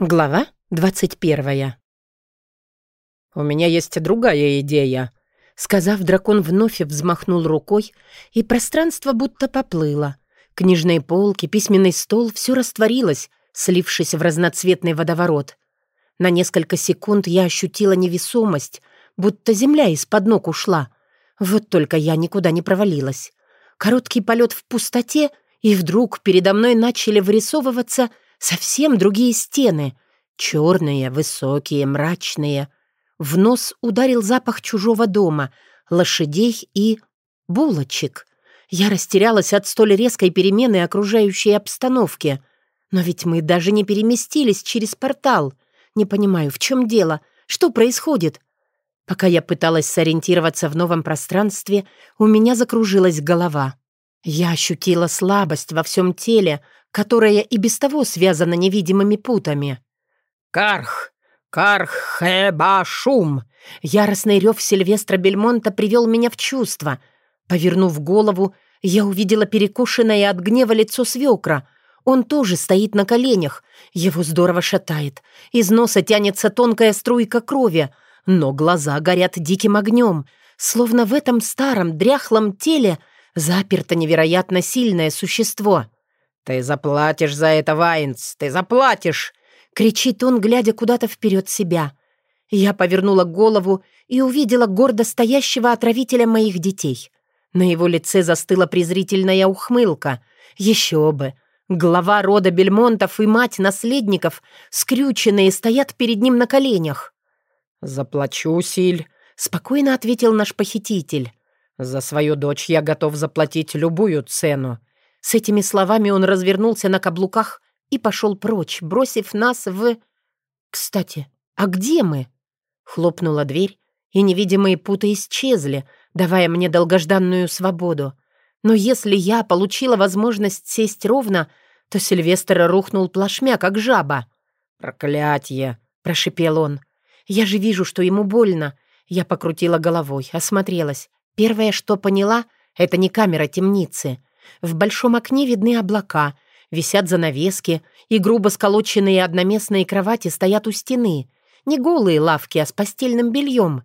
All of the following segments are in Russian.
Глава 21 «У меня есть другая идея», — сказав, дракон вновь взмахнул рукой, и пространство будто поплыло. Книжные полки, письменный стол — все растворилось, слившись в разноцветный водоворот. На несколько секунд я ощутила невесомость, будто земля из-под ног ушла. Вот только я никуда не провалилась. Короткий полет в пустоте, и вдруг передо мной начали вырисовываться — Совсем другие стены. Черные, высокие, мрачные. В нос ударил запах чужого дома, лошадей и... булочек. Я растерялась от столь резкой перемены окружающей обстановки. Но ведь мы даже не переместились через портал. Не понимаю, в чем дело? Что происходит? Пока я пыталась сориентироваться в новом пространстве, у меня закружилась голова. Я ощутила слабость во всем теле, которая и без того связана невидимыми путами. «Карх! Кархебашум!» Яростный рев Сильвестра Бельмонта привел меня в чувство. Повернув голову, я увидела перекошенное от гнева лицо свекра. Он тоже стоит на коленях. Его здорово шатает. Из носа тянется тонкая струйка крови, но глаза горят диким огнем, словно в этом старом дряхлом теле заперто невероятно сильное существо — «Ты заплатишь за это, Вайнс! Ты заплатишь!» — кричит он, глядя куда-то вперед себя. Я повернула голову и увидела гордо стоящего отравителя моих детей. На его лице застыла презрительная ухмылка. Еще бы! Глава рода Бельмонтов и мать наследников, скрюченные, стоят перед ним на коленях. «Заплачу, Силь», — спокойно ответил наш похититель. «За свою дочь я готов заплатить любую цену. С этими словами он развернулся на каблуках и пошел прочь, бросив нас в... «Кстати, а где мы?» Хлопнула дверь, и невидимые путы исчезли, давая мне долгожданную свободу. Но если я получила возможность сесть ровно, то Сильвестр рухнул плашмя, как жаба. «Проклятье!» — прошипел он. «Я же вижу, что ему больно». Я покрутила головой, осмотрелась. Первое, что поняла, — это не камера темницы. В большом окне видны облака, висят занавески, и грубо сколоченные одноместные кровати стоят у стены. Не голые лавки, а с постельным бельем.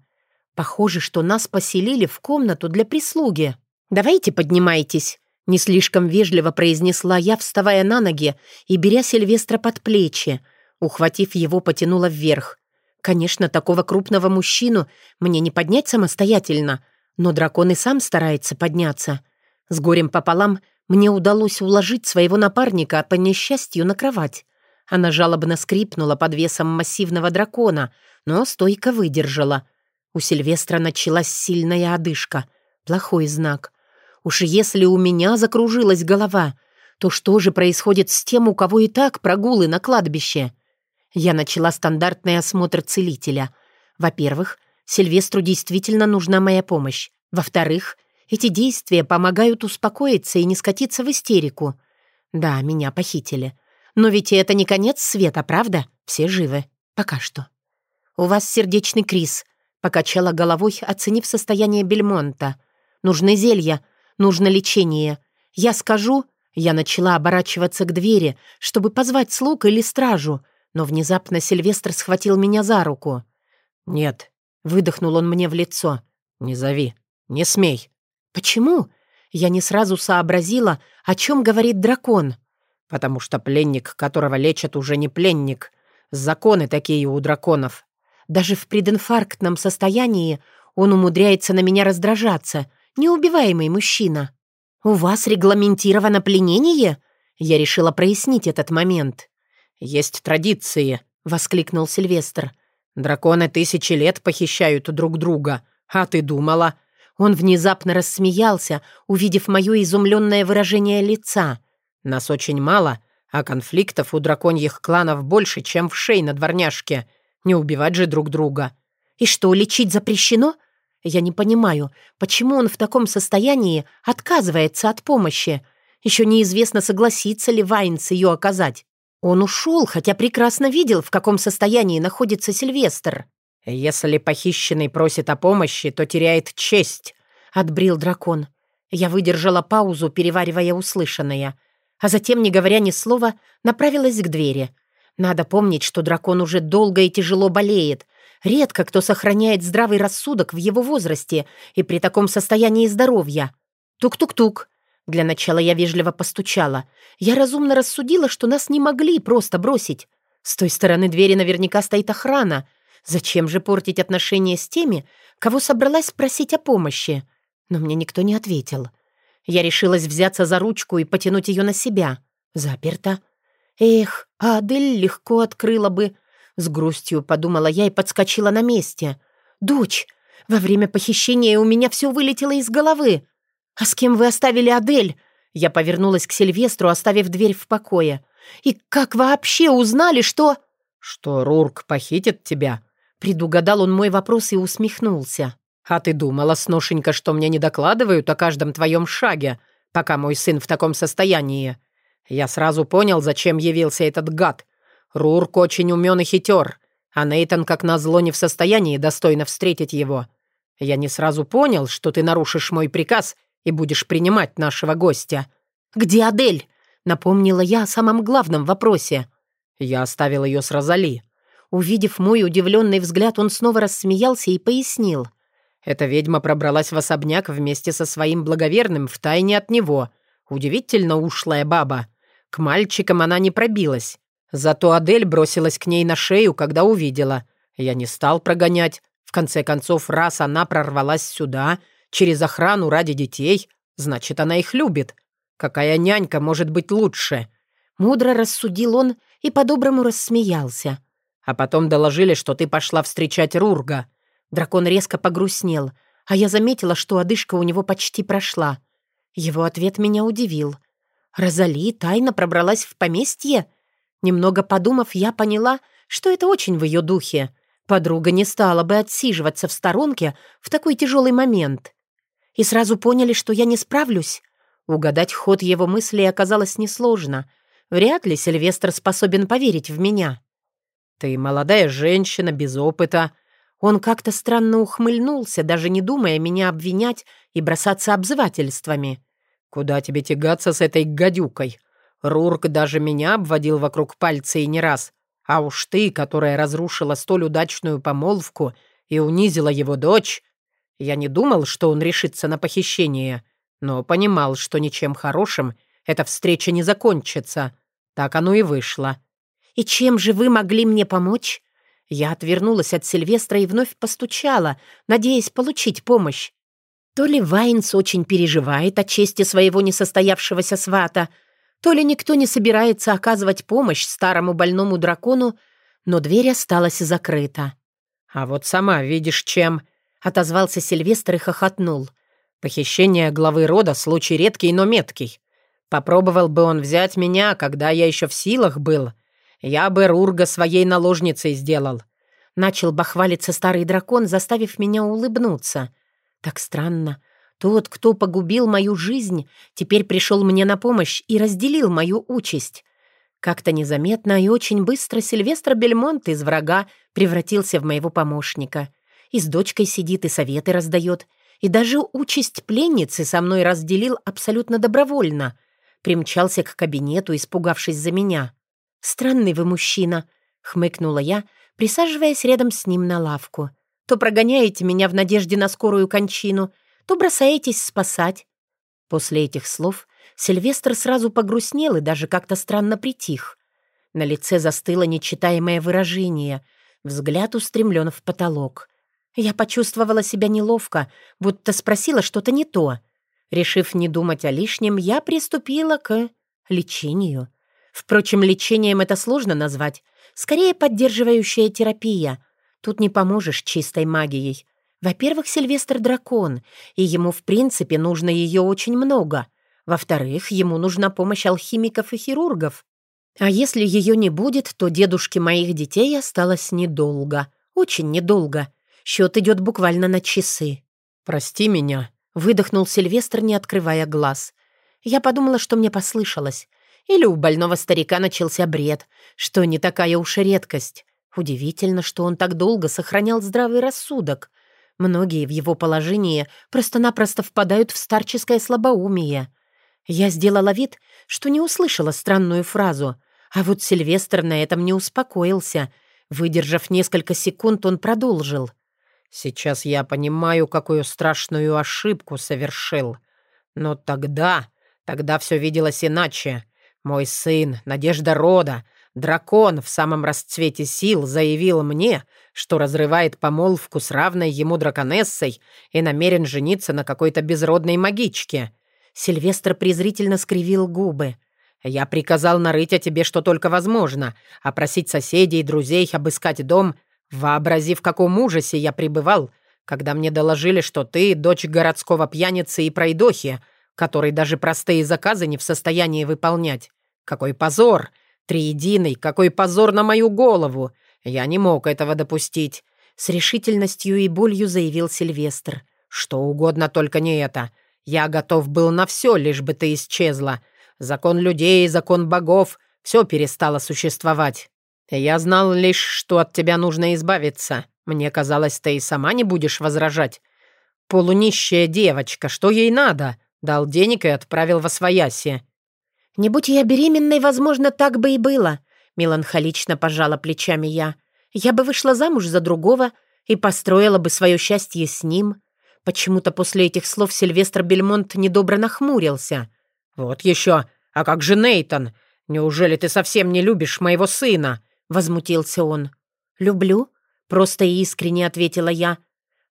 Похоже, что нас поселили в комнату для прислуги. «Давайте поднимайтесь», — не слишком вежливо произнесла я, вставая на ноги и беря Сильвестра под плечи. Ухватив его, потянула вверх. Конечно, такого крупного мужчину мне не поднять самостоятельно, но дракон и сам старается подняться — с горем пополам мне удалось уложить своего напарника по несчастью на кровать. Она жалобно скрипнула под весом массивного дракона, но стойко выдержала. У Сильвестра началась сильная одышка. Плохой знак. Уж если у меня закружилась голова, то что же происходит с тем, у кого и так прогулы на кладбище? Я начала стандартный осмотр целителя. Во-первых, Сильвестру действительно нужна моя помощь. Во-вторых, эти действия помогают успокоиться и не скатиться в истерику. Да, меня похитили. Но ведь это не конец света, правда? Все живы. Пока что. «У вас сердечный криз», — покачала головой, оценив состояние Бельмонта. «Нужны зелья, нужно лечение. Я скажу...» Я начала оборачиваться к двери, чтобы позвать слуг или стражу, но внезапно Сильвестр схватил меня за руку. «Нет», — выдохнул он мне в лицо. «Не зови, не смей. «Почему?» Я не сразу сообразила, о чем говорит дракон. «Потому что пленник, которого лечат, уже не пленник. Законы такие у драконов. Даже в прединфарктном состоянии он умудряется на меня раздражаться. Неубиваемый мужчина. «У вас регламентировано пленение?» Я решила прояснить этот момент. «Есть традиции», — воскликнул Сильвестр. «Драконы тысячи лет похищают друг друга. А ты думала, он внезапно рассмеялся, увидев мое изумленное выражение лица. «Нас очень мало, а конфликтов у драконьих кланов больше, чем в шей на дворняжке. Не убивать же друг друга». «И что, лечить запрещено?» «Я не понимаю, почему он в таком состоянии отказывается от помощи? Еще неизвестно, согласится ли Вайнс ее оказать. Он ушел, хотя прекрасно видел, в каком состоянии находится Сильвестр». «Если похищенный просит о помощи, то теряет честь», — отбрил дракон. Я выдержала паузу, переваривая услышанное, а затем, не говоря ни слова, направилась к двери. Надо помнить, что дракон уже долго и тяжело болеет. Редко кто сохраняет здравый рассудок в его возрасте и при таком состоянии здоровья. Тук-тук-тук. Для начала я вежливо постучала. Я разумно рассудила, что нас не могли просто бросить. С той стороны двери наверняка стоит охрана. Зачем же портить отношения с теми, кого собралась просить о помощи? Но мне никто не ответил. Я решилась взяться за ручку и потянуть ее на себя. Заперто. Эх, а Адель легко открыла бы. С грустью подумала я и подскочила на месте. «Дочь, во время похищения у меня все вылетело из головы. А с кем вы оставили Адель?» Я повернулась к Сильвестру, оставив дверь в покое. «И как вообще узнали, что...» «Что Рурк похитит тебя?» Предугадал он мой вопрос и усмехнулся. «А ты думала, сношенька, что мне не докладывают о каждом твоем шаге, пока мой сын в таком состоянии? Я сразу понял, зачем явился этот гад. Рурк очень умен и хитер, а Нейтан, как назло, не в состоянии достойно встретить его. Я не сразу понял, что ты нарушишь мой приказ и будешь принимать нашего гостя». «Где Адель?» — напомнила я о самом главном вопросе. Я оставил ее с Розали. Увидев мой удивленный взгляд, он снова рассмеялся и пояснил. Эта ведьма пробралась в особняк вместе со своим благоверным втайне от него. Удивительно ушлая баба. К мальчикам она не пробилась. Зато Адель бросилась к ней на шею, когда увидела. Я не стал прогонять. В конце концов, раз она прорвалась сюда, через охрану ради детей, значит, она их любит. Какая нянька может быть лучше?» Мудро рассудил он и по-доброму рассмеялся. «А потом доложили, что ты пошла встречать Рурга». Дракон резко погрустнел, а я заметила, что одышка у него почти прошла. Его ответ меня удивил. Розали тайно пробралась в поместье? Немного подумав, я поняла, что это очень в ее духе. Подруга не стала бы отсиживаться в сторонке в такой тяжелый момент. И сразу поняли, что я не справлюсь. Угадать ход его мыслей оказалось несложно. Вряд ли Сильвестр способен поверить в меня. «Ты молодая женщина, без опыта». Он как-то странно ухмыльнулся, даже не думая меня обвинять и бросаться обзывательствами. «Куда тебе тягаться с этой гадюкой? Рурк даже меня обводил вокруг пальца и не раз. А уж ты, которая разрушила столь удачную помолвку и унизила его дочь. Я не думал, что он решится на похищение, но понимал, что ничем хорошим эта встреча не закончится. Так оно и вышло. «И чем же вы могли мне помочь?» Я отвернулась от Сильвестра и вновь постучала, надеясь получить помощь. То ли Вайнс очень переживает о чести своего несостоявшегося свата, то ли никто не собирается оказывать помощь старому больному дракону, но дверь осталась закрыта. «А вот сама видишь, чем...» — отозвался Сильвестр и хохотнул. «Похищение главы рода — случай редкий, но меткий. Попробовал бы он взять меня, когда я еще в силах был. Я бы Рурга своей наложницей сделал». Начал бахвалиться старый дракон, заставив меня улыбнуться — так странно. Тот, кто погубил мою жизнь, теперь пришел мне на помощь и разделил мою участь. Как-то незаметно и очень быстро Сильвестр Бельмонт из врага превратился в моего помощника. И с дочкой сидит, и советы раздает. И даже участь пленницы со мной разделил абсолютно добровольно. Примчался к кабинету, испугавшись за меня. «Странный вы мужчина», — хмыкнула я, присаживаясь рядом с ним на лавку. — то прогоняете меня в надежде на скорую кончину, то бросаетесь спасать». После этих слов Сильвестр сразу погрустнел и даже как-то странно притих. На лице застыло нечитаемое выражение, взгляд устремлен в потолок. Я почувствовала себя неловко, будто спросила что-то не то. Решив не думать о лишнем, я приступила к лечению. Впрочем, лечением это сложно назвать. Скорее, поддерживающая терапия — Тут не поможешь чистой магией. Во-первых, Сильвестр дракон, и ему, в принципе, нужно ее очень много. Во-вторых, ему нужна помощь алхимиков и хирургов. А если ее не будет, то дедушке моих детей осталось недолго. Очень недолго. Счет идет буквально на часы. «Прости меня», — выдохнул Сильвестр, не открывая глаз. Я подумала, что мне послышалось. Или у больного старика начался бред, что не такая уж и редкость. Удивительно, что он так долго сохранял здравый рассудок. Многие в его положении просто-напросто впадают в старческое слабоумие. Я сделала вид, что не услышала странную фразу, А вот Сильвестр на этом не успокоился. Выдержав несколько секунд, он продолжил. «Сейчас я понимаю, какую страшную ошибку совершил. Но тогда, тогда все виделось иначе. Мой сын, надежда рода, дракон в самом расцвете сил заявил мне, что разрывает помолвку с равной ему драконессой и намерен жениться на какой-то безродной магичке. Сильвестр презрительно скривил губы. «Я приказал нарыть о тебе что только возможно, опросить соседей и друзей, обыскать дом. Вообрази, в каком ужасе я пребывал, когда мне доложили, что ты дочь городского пьяницы и пройдохи, который даже простые заказы не в состоянии выполнять. Какой позор! Триединый, какой позор на мою голову! Я не мог этого допустить!» С решительностью и болью заявил Сильвестр. «Что угодно, только не это. Я готов был на все, лишь бы ты исчезла. Закон людей, закон богов — все перестало существовать. Я знал лишь, что от тебя нужно избавиться. Мне казалось, ты и сама не будешь возражать. Полунищая девочка, что ей надо? Дал денег и отправил во свояси. «Не будь я беременной, возможно, так бы и было», — меланхолично пожала плечами я. «Я бы вышла замуж за другого и построила бы свое счастье с ним». Почему-то после этих слов Сильвестр Бельмонт недобро нахмурился. «Вот еще! А как же Нейтон? Неужели ты совсем не любишь моего сына?» — возмутился он. «Люблю», — просто и искренне ответила я.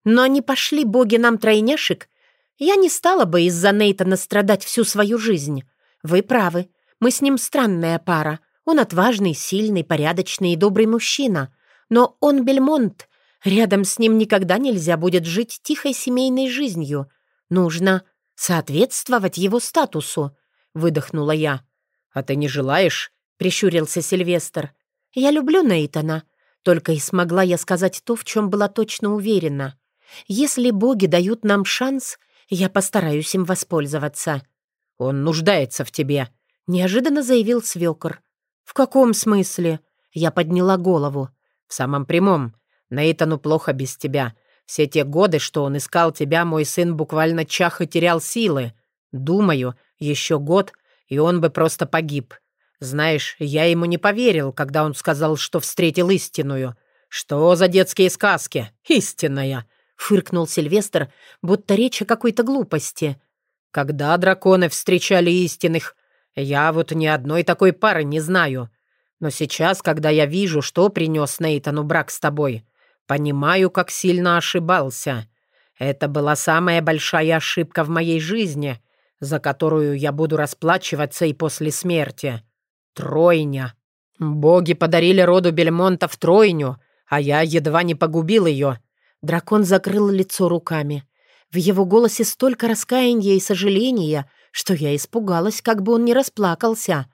«Но не пошли боги нам тройняшек, я не стала бы из-за Нейтана страдать всю свою жизнь. Вы правы, мы с ним странная пара. Он отважный, сильный, порядочный и добрый мужчина. Но он Бельмонт, Рядом с ним никогда нельзя будет жить тихой семейной жизнью. Нужно соответствовать его статусу», — выдохнула я. «А ты не желаешь?» — прищурился Сильвестр. «Я люблю Нейтана. Только и смогла я сказать то, в чем была точно уверена. Если боги дают нам шанс, я постараюсь им воспользоваться». «Он нуждается в тебе», — неожиданно заявил свекор. «В каком смысле?» Я подняла голову. «В самом прямом. Нейтану плохо без тебя. Все те годы, что он искал тебя, мой сын буквально чах и терял силы. Думаю, еще год, и он бы просто погиб. Знаешь, я ему не поверил, когда он сказал, что встретил истинную. Что за детские сказки? Истинная!» — фыркнул Сильвестр, будто речь о какой-то глупости. «Когда драконы встречали истинных? Я вот ни одной такой пары не знаю. Но сейчас, когда я вижу, что принес Нейтану брак с тобой, Понимаю, как сильно ошибался. Это была самая большая ошибка в моей жизни, за которую я буду расплачиваться и после смерти. Тройня. Боги подарили роду Бельмонта тройню, а я едва не погубил ее. Дракон закрыл лицо руками. В его голосе столько раскаяния и сожаления, что я испугалась, как бы он не расплакался.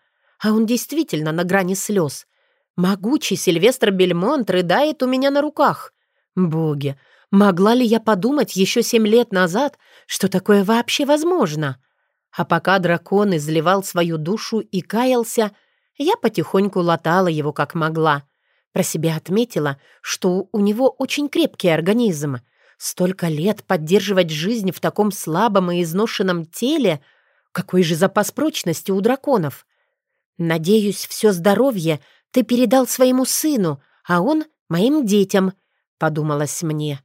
А он действительно на грани слез. Могучий Сильвестр Бельмонт рыдает у меня на руках. Боги, могла ли я подумать еще семь лет назад, что такое вообще возможно? А пока дракон изливал свою душу и каялся, я потихоньку латала его как могла. Про себя отметила, что у него очень крепкий организм. Столько лет поддерживать жизнь в таком слабом и изношенном теле. Какой же запас прочности у драконов? Надеюсь, все здоровье — ты передал своему сыну, а он — моим детям», — подумалось мне.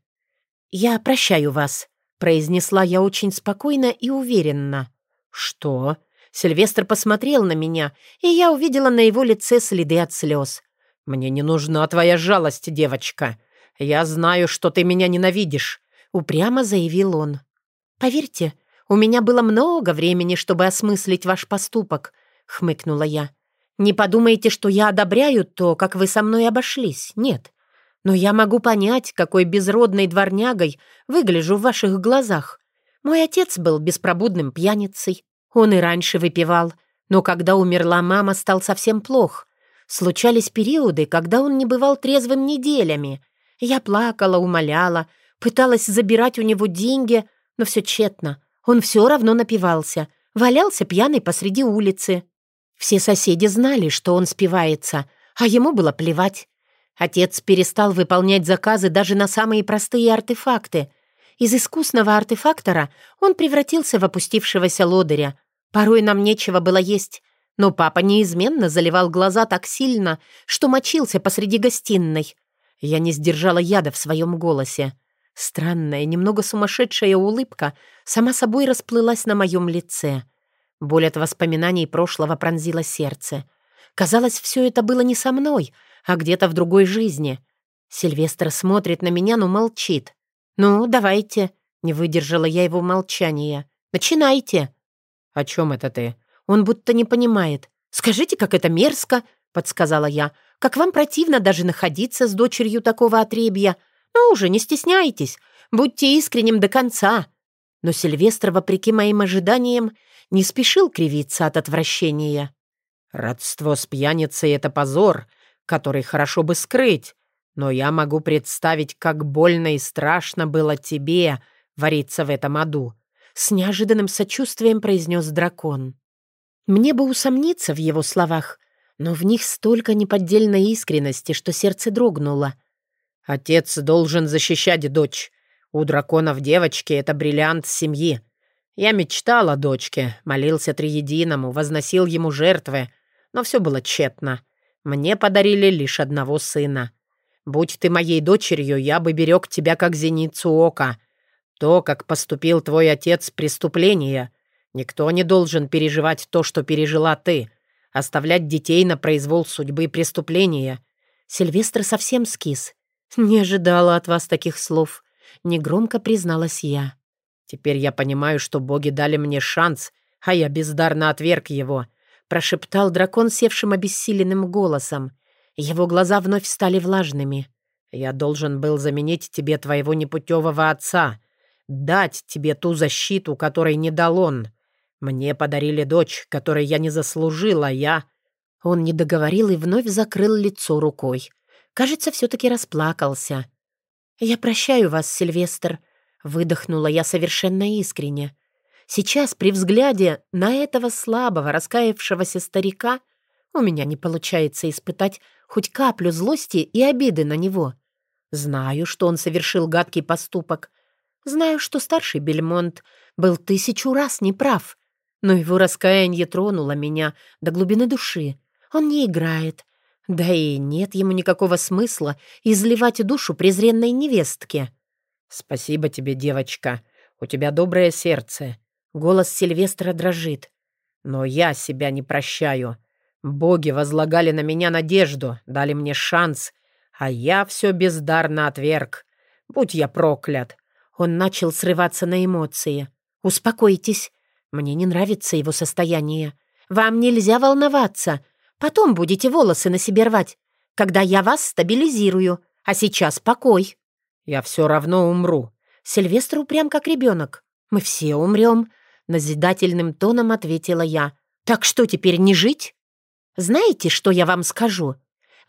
«Я прощаю вас», — произнесла я очень спокойно и уверенно. «Что?» Сильвестр посмотрел на меня, и я увидела на его лице следы от слез. «Мне не нужна твоя жалость, девочка. Я знаю, что ты меня ненавидишь», — упрямо заявил он. «Поверьте, у меня было много времени, чтобы осмыслить ваш поступок», — хмыкнула я. Не подумайте, что я одобряю то, как вы со мной обошлись. Нет. Но я могу понять, какой безродной дворнягой выгляжу в ваших глазах. Мой отец был беспробудным пьяницей. Он и раньше выпивал. Но когда умерла мама, стал совсем плох. Случались периоды, когда он не бывал трезвым неделями. Я плакала, умоляла, пыталась забирать у него деньги, но все тщетно. Он все равно напивался, валялся пьяный посреди улицы. Все соседи знали, что он спивается, а ему было плевать. Отец перестал выполнять заказы даже на самые простые артефакты. Из искусного артефактора он превратился в опустившегося лодыря. Порой нам нечего было есть. Но папа неизменно заливал глаза так сильно, что мочился посреди гостиной. Я не сдержала яда в своем голосе. Странная, немного сумасшедшая улыбка сама собой расплылась на моем лице. Боль от воспоминаний прошлого пронзила сердце. Казалось, все это было не со мной, а где-то в другой жизни. Сильвестр смотрит на меня, но молчит. «Ну, давайте», — не выдержала я его молчания. «Начинайте». «О чем это ты?» Он будто не понимает. «Скажите, как это мерзко», — подсказала я. «Как вам противно даже находиться с дочерью такого отребья. Ну уже, не стесняйтесь. Будьте искренним до конца». Но Сильвестр, вопреки моим ожиданиям, не спешил кривиться от отвращения. «Родство с пьяницей — это позор, который хорошо бы скрыть. Но я могу представить, как больно и страшно было тебе вариться в этом аду», — с неожиданным сочувствием произнес дракон. Мне бы усомниться в его словах, но в них столько неподдельной искренности, что сердце дрогнуло. «Отец должен защищать дочь. У драконов девочки — это бриллиант семьи. Я мечтал о дочке, молился Триединому, возносил ему жертвы, но все было тщетно. Мне подарили лишь одного сына. Будь ты моей дочерью, я бы берег тебя как зеницу ока. То, как поступил твой отец, преступление. Никто не должен переживать то, что пережила ты. Оставлять детей на произвол судьбы преступления. Сильвестр совсем скис. Не ожидала от вас таких слов. Негромко призналась я. Теперь я понимаю, что боги дали мне шанс, а я бездарно отверг его. Прошептал дракон севшим обессиленным голосом. Его глаза вновь стали влажными. «Я должен был заменить тебе твоего непутевого отца, дать тебе ту защиту, которой не дал он. Мне подарили дочь, которой я не заслужила, я...» Он не договорил и вновь закрыл лицо рукой. Кажется, все-таки расплакался. «Я прощаю вас, Сильвестр», — выдохнула я совершенно искренне. Сейчас, при взгляде на этого слабого, раскаявшегося старика, у меня не получается испытать хоть каплю злости и обиды на него. Знаю, что он совершил гадкий поступок. Знаю, что старший Бельмонт был тысячу раз неправ. Но его раскаяние тронуло меня до глубины души. Он не играет. Да и нет ему никакого смысла изливать душу презренной невестке. «Спасибо тебе, девочка. У тебя доброе сердце». Голос Сильвестра дрожит. «Но я себя не прощаю. Боги возлагали на меня надежду, дали мне шанс, а я все бездарно отверг. Будь я проклят. Он начал срываться на эмоции. «Успокойтесь. Мне не нравится его состояние. Вам нельзя волноваться. Потом будете волосы на себе рвать, когда я вас стабилизирую. А сейчас покой». «Я все равно умру». Сильвестр упрям как ребенок. «Мы все умрем», — назидательным тоном ответила я. «Так что теперь не жить?» Знаете, что я вам скажу?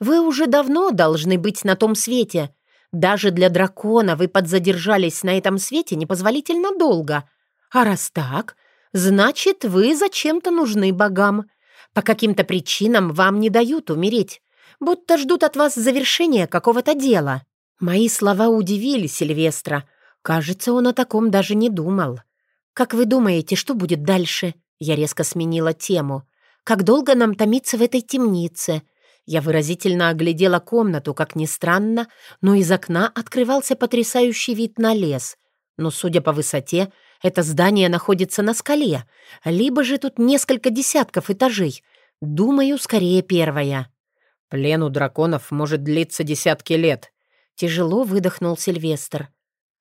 Вы уже давно должны быть на том свете. Даже для дракона вы подзадержались на этом свете непозволительно долго. А раз так, значит, вы зачем-то нужны богам. По каким-то причинам вам не дают умереть, будто ждут от вас завершения какого-то дела». Мои слова удивили Сильвестра. Кажется, он о таком даже не думал. «Как вы думаете, что будет дальше?» Я резко сменила тему. Как долго нам томиться в этой темнице? Я выразительно оглядела комнату, как ни странно, но из окна открывался потрясающий вид на лес. Но, судя по высоте, это здание находится на скале, либо же тут несколько десятков этажей. Думаю, скорее первая. «Плен у драконов может длиться десятки лет», — тяжело выдохнул Сильвестр.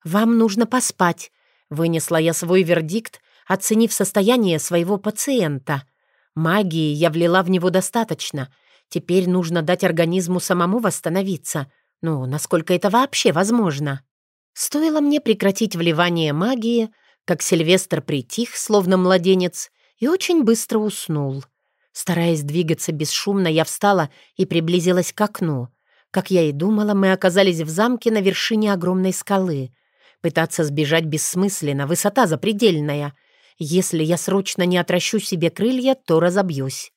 «Вам нужно поспать», — вынесла я свой вердикт, оценив состояние своего пациента — Магии я влила в него достаточно. Теперь нужно дать организму самому восстановиться. Ну, насколько это вообще возможно? Стоило мне прекратить вливание магии, как Сильвестр притих, словно младенец, и очень быстро уснул. Стараясь двигаться бесшумно, я встала и приблизилась к окну. Как я и думала, мы оказались в замке на вершине огромной скалы. Пытаться сбежать бессмысленно, высота запредельная — если я срочно не отращу себе крылья, то разобьюсь.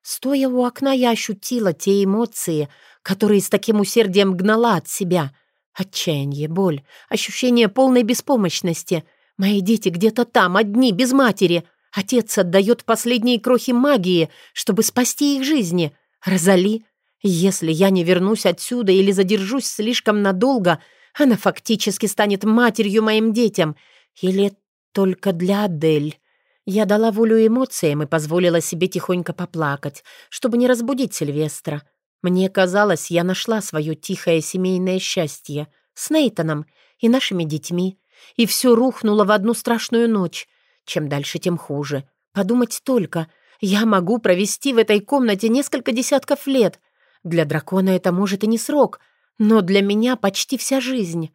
Стоя у окна, я ощутила те эмоции, которые с таким усердием гнала от себя. Отчаяние, боль, ощущение полной беспомощности. Мои дети где-то там, одни, без матери. Отец отдает последние крохи магии, чтобы спасти их жизни. Розали, если я не вернусь отсюда или задержусь слишком надолго, она фактически станет матерью моим детям. Или только для Адель. Я дала волю эмоциям и позволила себе тихонько поплакать, чтобы не разбудить Сильвестра. Мне казалось, я нашла свое тихое семейное счастье с Нейтаном и нашими детьми, и все рухнуло в одну страшную ночь. Чем дальше, тем хуже. Подумать только, я могу провести в этой комнате несколько десятков лет. Для дракона это, может, и не срок, но для меня почти вся жизнь.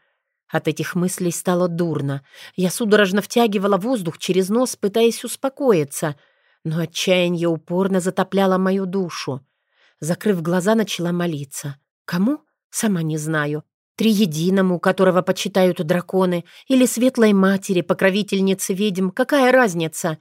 От этих мыслей стало дурно. Я судорожно втягивала воздух через нос, пытаясь успокоиться, но отчаяние упорно затопляло мою душу. Закрыв глаза, начала молиться. Кому? Сама не знаю. Триединому, которого почитают драконы, или Светлой Матери, покровительнице ведьм, какая разница?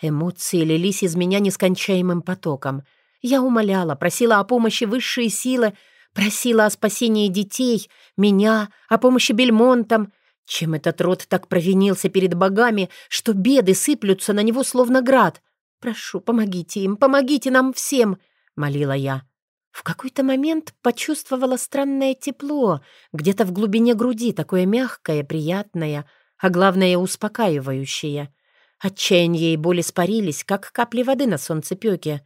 Эмоции лились из меня нескончаемым потоком. Я умоляла, просила о помощи высшие силы, Просила о спасении детей, меня, о помощи Бельмонтам. Чем этот род так провинился перед богами, что беды сыплются на него словно град? «Прошу, помогите им, помогите нам всем!» — молила я. В какой-то момент почувствовала странное тепло, где-то в глубине груди, такое мягкое, приятное, а главное, успокаивающее. Отчаяние и боль испарились, как капли воды на солнцепёке.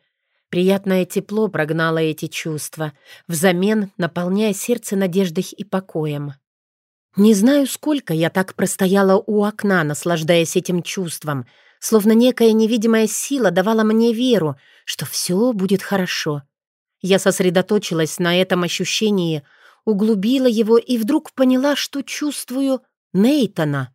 Приятное тепло прогнало эти чувства, взамен наполняя сердце надеждой и покоем. Не знаю, сколько я так простояла у окна, наслаждаясь этим чувством, словно некая невидимая сила давала мне веру, что все будет хорошо. Я сосредоточилась на этом ощущении, углубила его и вдруг поняла, что чувствую Нейтона.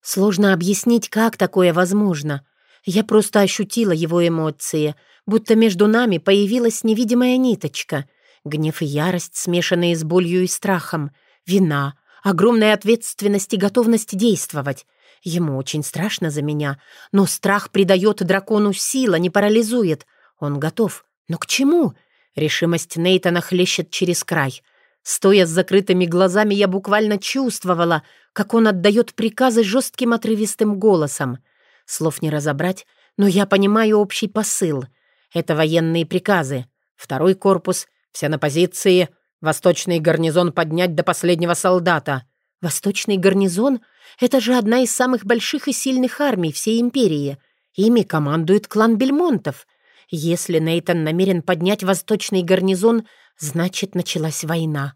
Сложно объяснить, как такое возможно. Я просто ощутила его эмоции, будто между нами появилась невидимая ниточка. Гнев и ярость, смешанные с болью и страхом. Вина, огромная ответственность и готовность действовать. Ему очень страшно за меня, но страх придает дракону сила, не парализует. Он готов. Но к чему? Решимость Нейтана хлещет через край. Стоя с закрытыми глазами, я буквально чувствовала, как он отдает приказы жестким отрывистым голосом. Слов не разобрать, но я понимаю общий посыл — это военные приказы. Второй корпус, все на позиции. Восточный гарнизон поднять до последнего солдата. Восточный гарнизон — это же одна из самых больших и сильных армий всей империи. Ими командует клан Бельмонтов. Если Нейтан намерен поднять восточный гарнизон, значит, началась война.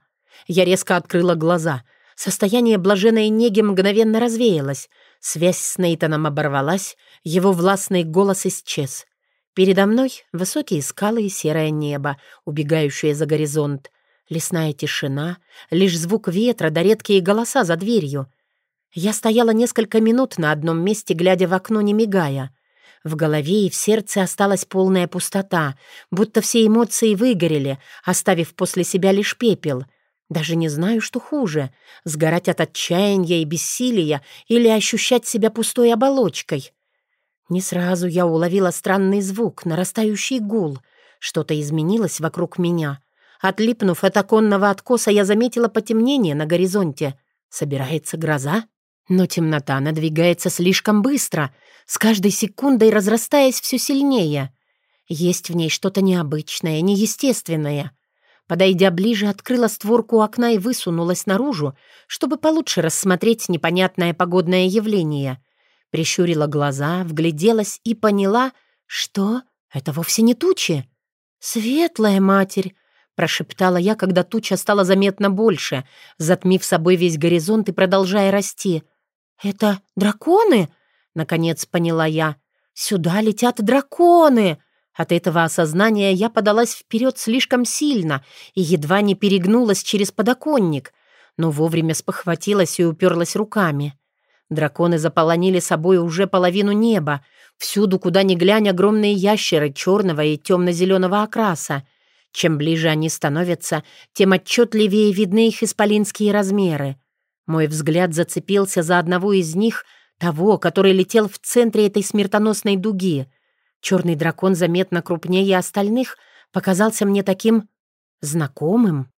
Я резко открыла глаза. Состояние блаженной неги мгновенно развеялось. Связь с Нейтаном оборвалась, его властный голос исчез. Передо мной высокие скалы и серое небо, убегающее за горизонт. Лесная тишина, лишь звук ветра да редкие голоса за дверью. Я стояла несколько минут на одном месте, глядя в окно, не мигая. В голове и в сердце осталась полная пустота, будто все эмоции выгорели, оставив после себя лишь пепел. Даже не знаю, что хуже — сгорать от отчаяния и бессилия или ощущать себя пустой оболочкой. Не сразу я уловила странный звук, нарастающий гул. Что-то изменилось вокруг меня. Отлипнув от оконного откоса, я заметила потемнение на горизонте. Собирается гроза? Но темнота надвигается слишком быстро, с каждой секундой разрастаясь все сильнее. Есть в ней что-то необычное, неестественное. Подойдя ближе, открыла створку окна и высунулась наружу, чтобы получше рассмотреть непонятное погодное явление — Прищурила глаза, вгляделась и поняла, что это вовсе не тучи. «Светлая матерь!» — прошептала я, когда туча стала заметно больше, затмив собой весь горизонт и продолжая расти. «Это драконы?» — наконец поняла я. «Сюда летят драконы!» От этого осознания я подалась вперед слишком сильно и едва не перегнулась через подоконник, но вовремя спохватилась и уперлась руками. Драконы заполонили собой уже половину неба. Всюду, куда ни глянь, огромные ящеры черного и темно-зеленого окраса. Чем ближе они становятся, тем отчетливее видны их исполинские размеры. Мой взгляд зацепился за одного из них, того, который летел в центре этой смертоносной дуги. Черный дракон, заметно крупнее остальных, показался мне таким знакомым.